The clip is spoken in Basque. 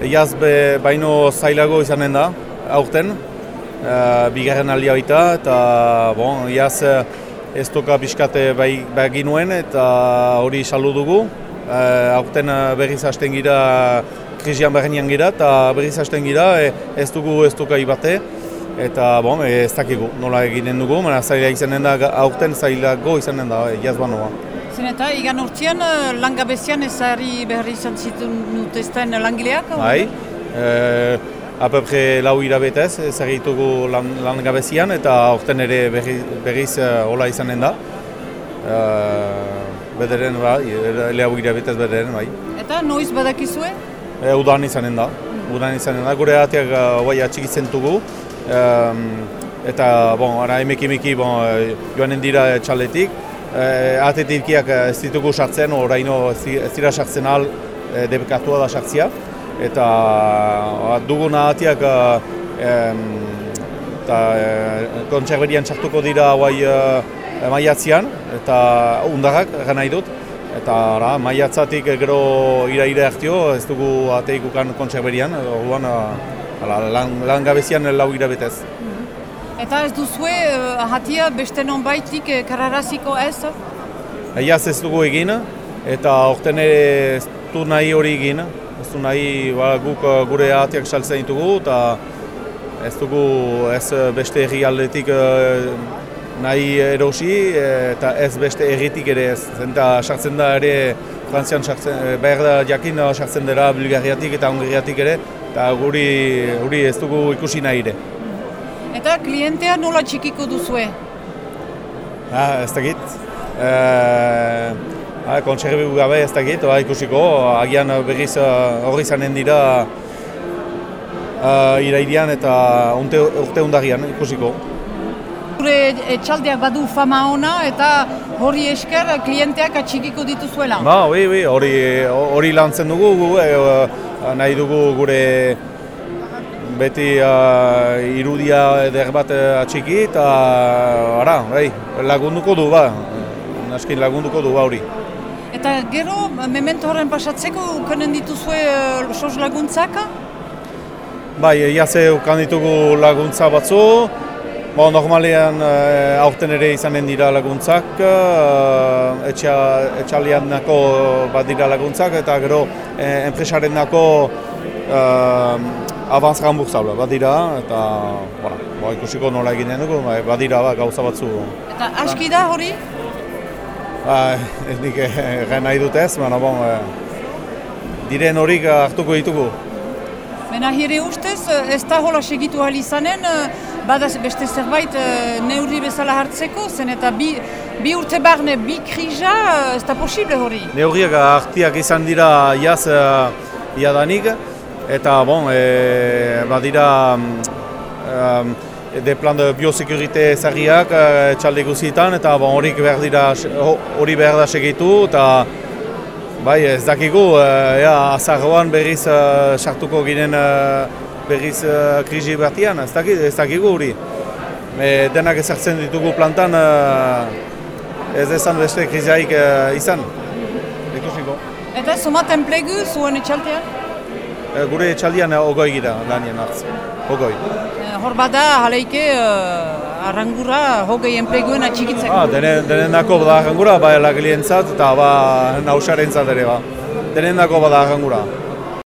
Iaz be, baino zailago izanen da, aurten, e, bigarren aldia baita, eta bon, iaz ez toka pixkate bai, bai ginuen eta hori salu dugu. E, aurten berriz hasten gira, krisian berrenean gira, eta berriz hasten gira, e, ez dugu ez toka ibate. Eta bon, ez dakigu, nola eginen dugu, baina zaila izanen da, aurten zailago izanen da, jaz banoa. Zen eta, igan urtean, langabezian ezari berri izan zituen nutezten langileak? Bai, e, apepre lau irabetez ezagitugu lan, langabezian eta aurten ere berri, berriz hola izanen da. E, bederen, bai, lau irabetez bederen, bai. Eta noiz badakizue? E, udan izanen da, udan izanen da. Gure ateak bai atxikitzen dugu. Um, eta, bon, ara emeki emeki bon, joanen dira txaletik. E, Atetilkiak ez ditugu sartzen, oraino ez dira sartzen al e, debekatua da sartzia. Eta duguna atiak e, eta e, kontserberian sartuko dira guai e, maiatzian, eta undarrak, gana nahi dut. Eta ara, maiatzatik gero ira-ira hartio, ez dugu ateik ukan kontserberian, orduan lan, lan gabezian lau irabetez. Eta ez duzue hatia beste non baitik uh, kararaziko ez? Iaz ez dugu egin, eta orten ere ez du nahi hori egin. Ez du nahi ba, guk gure hatiak saltzen ditugu, eta ez dugu ez beste erri aldetik nahi erosi, eta ez beste erritik ere ez. Zenta sartzen da ere, Frantzian sartzen, behar da jakin sartzen dira Bulgariatik eta Hungariatik ere, eta guri, guri ez dugu ikusi nahi ere. Eta klientea nola txikiko duzue? Ah, ez dakit. E, ah, Kontserbibu gabe ez dakit, oa ikusiko, agian berriz horri zanen dira uh, irairian eta unte, urte undarian ikusiko. Gure etxaldeak badu fama ona eta hori esker klienteak atxikiko dituzuela? Ba, hori, hori, hori lantzen dugu, e, nahi dugu gure beti uh, irudia eder bat uh, atxiki eta ara, bai, lagunduko du ba, naskin lagunduko du ba hori. Eta gero, memento horren pasatzeko ukanen dituzue uh, sos laguntzaka? Bai, iaze ukan ditugu laguntza batzu, Bo, normalean uh, aurten ere izanen dira laguntzak, uh, etxalian nako bat dira laguntzak, eta gero eh, enpresaren nako avanz ramburzaula, badira, eta bueno, ba, ikusiko nola eginen dugu, ba, badira ba, gauza batzu. Eta aski da hori? Ba, ez nik egin nahi dut ez, baina bon, e, diren horik hartuko ditugu. Bena hire ustez, ez da hola segitu ahal izanen, badaz beste zerbait neurri bezala hartzeko, zen eta bi, bi urte barne, bi krija, ez da posible hori? Neurriak hartiak izan dira jaz iadanik, eta bon, e, badira um, de plan de biosekurite ezagriak e, txalde guzietan eta bon, horik behar dira hori behar da segitu eta bai ez dakigu e, ja, azarroan berriz sartuko ginen berriz uh, krisi batian, ez, dakik, ez dakigu hori. E, denak ezartzen ditugu plantan ez ezan beste kriziaik izan. Ikusiko. Eta somat enplegu zuen etxaltean? Eh, gure etxaldian ogoi gira lanien hartz, ogoi. Eh, hor bada, jaleike, uh, arrangura hogei enpleguen atxikitzeko? Ah, denen, denen dako bada arrangura, bai lagilien zat, eta ba nausaren zat ere ba. Denen dako bada arrangura.